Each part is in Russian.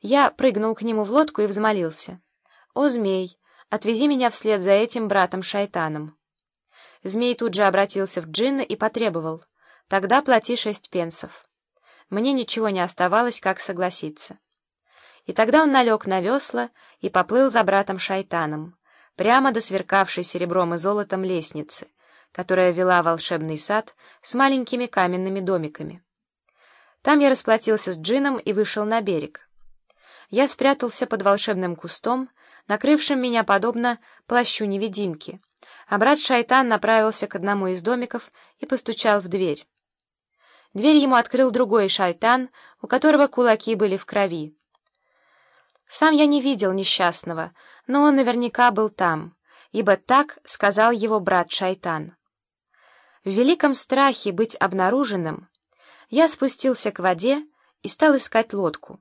Я прыгнул к нему в лодку и взмолился. «О, змей, отвези меня вслед за этим братом-шайтаном». Змей тут же обратился в джинна и потребовал. «Тогда плати шесть пенсов». Мне ничего не оставалось, как согласиться. И тогда он налег на весла и поплыл за братом-шайтаном, прямо до сверкавшей серебром и золотом лестницы, которая вела волшебный сад с маленькими каменными домиками. Там я расплатился с джином и вышел на берег. Я спрятался под волшебным кустом, накрывшим меня подобно плащу-невидимки, а брат Шайтан направился к одному из домиков и постучал в дверь. Дверь ему открыл другой Шайтан, у которого кулаки были в крови. Сам я не видел несчастного, но он наверняка был там, ибо так сказал его брат Шайтан. В великом страхе быть обнаруженным я спустился к воде и стал искать лодку.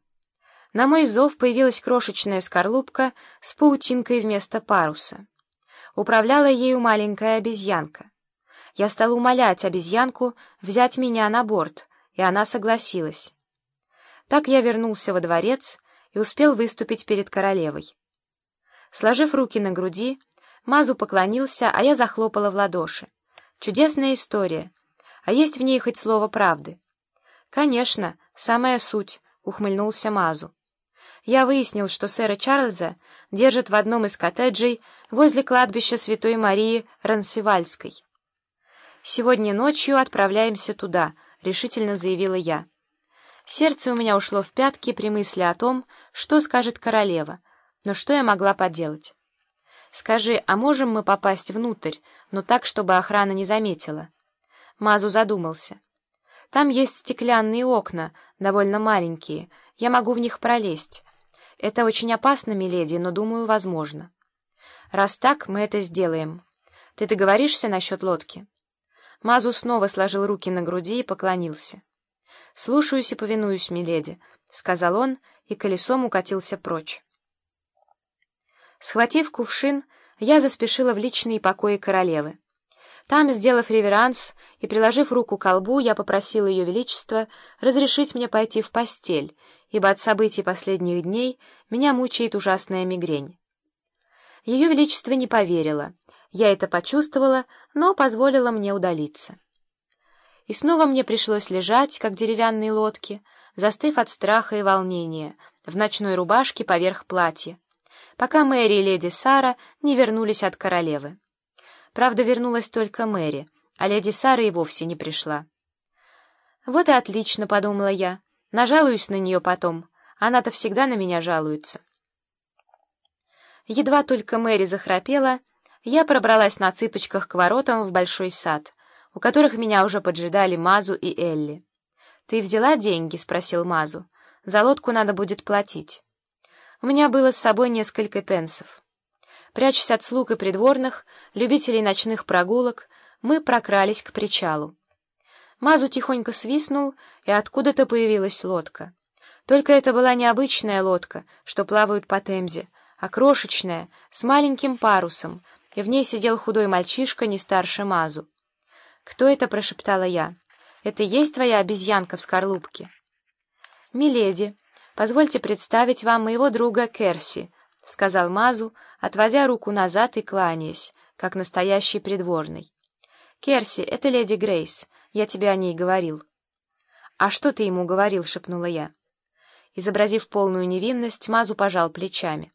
На мой зов появилась крошечная скорлупка с паутинкой вместо паруса. Управляла ею маленькая обезьянка. Я стал умолять обезьянку взять меня на борт, и она согласилась. Так я вернулся во дворец и успел выступить перед королевой. Сложив руки на груди, Мазу поклонился, а я захлопала в ладоши. Чудесная история. А есть в ней хоть слово правды? Конечно, самая суть, — ухмыльнулся Мазу я выяснил, что сэра Чарльза держат в одном из коттеджей возле кладбища Святой Марии Рансевальской. «Сегодня ночью отправляемся туда», — решительно заявила я. Сердце у меня ушло в пятки при мысли о том, что скажет королева, но что я могла поделать? «Скажи, а можем мы попасть внутрь, но так, чтобы охрана не заметила?» Мазу задумался. «Там есть стеклянные окна, довольно маленькие, я могу в них пролезть». Это очень опасно, миледи, но, думаю, возможно. Раз так, мы это сделаем. Ты договоришься насчет лодки?» Мазу снова сложил руки на груди и поклонился. «Слушаюсь и повинуюсь, миледи», — сказал он, и колесом укатился прочь. Схватив кувшин, я заспешила в личные покои королевы. Там, сделав реверанс и приложив руку к колбу, я попросила ее величество разрешить мне пойти в постель ибо от событий последних дней меня мучает ужасная мигрень. Ее Величество не поверило. Я это почувствовала, но позволила мне удалиться. И снова мне пришлось лежать, как деревянные лодки, застыв от страха и волнения, в ночной рубашке поверх платья, пока Мэри и леди Сара не вернулись от королевы. Правда, вернулась только Мэри, а леди Сара и вовсе не пришла. «Вот и отлично», — подумала я, Нажалуюсь на нее потом. Она-то всегда на меня жалуется. Едва только Мэри захрапела, я пробралась на цыпочках к воротам в большой сад, у которых меня уже поджидали Мазу и Элли. «Ты взяла деньги?» — спросил Мазу. «За лодку надо будет платить». У меня было с собой несколько пенсов. Прячась от слуг и придворных, любителей ночных прогулок, мы прокрались к причалу. Мазу тихонько свистнул, и откуда-то появилась лодка. Только это была не обычная лодка, что плавают по Темзе, а крошечная, с маленьким парусом, и в ней сидел худой мальчишка не старше Мазу. «Кто это?» — прошептала я. «Это есть твоя обезьянка в скорлупке?» «Миледи, позвольте представить вам моего друга Керси», — сказал Мазу, отводя руку назад и кланяясь, как настоящий придворный. «Керси, это леди Грейс». Я тебе о ней говорил». «А что ты ему говорил?» — шепнула я. Изобразив полную невинность, Мазу пожал плечами.